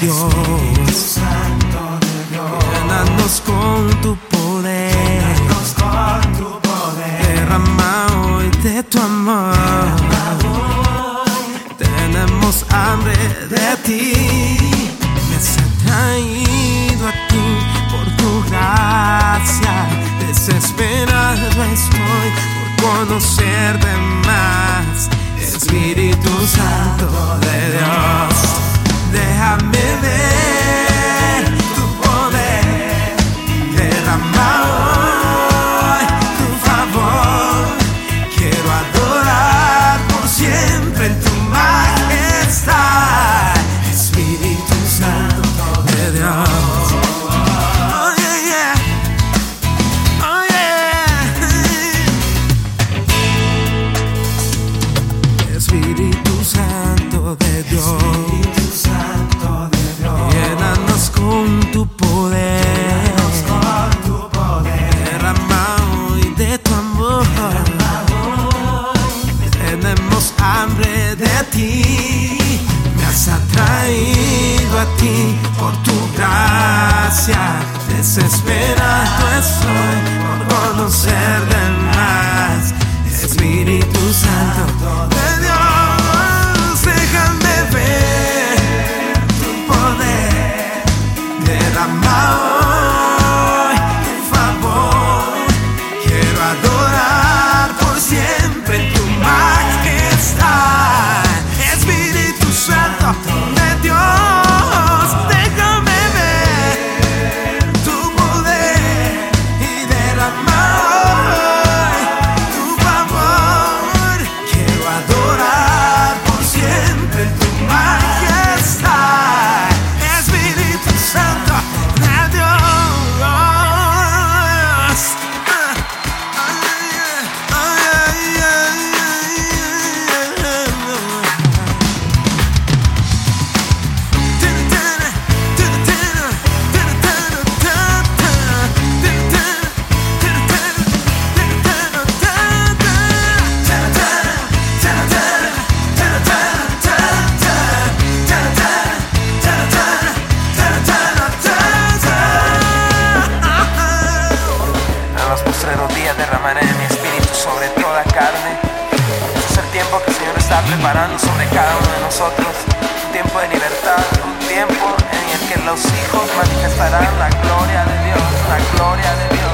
Dios. Llénanos con tu poder. Derrama hoy de tu amor. Tenemos hambre de ti. Me has atraído a ti por tu gracia. Desesperado estoy por conocerte más. Espíritu Santo de Dios, déjame ver por tu gracia. Desesperado estoy por conocer de más. Espíritu Santo preparando sobre cada uno de nosotros. Un tiempo de libertad, un tiempo en el que los hijos manifestarán la gloria de Dios, la gloria de Dios.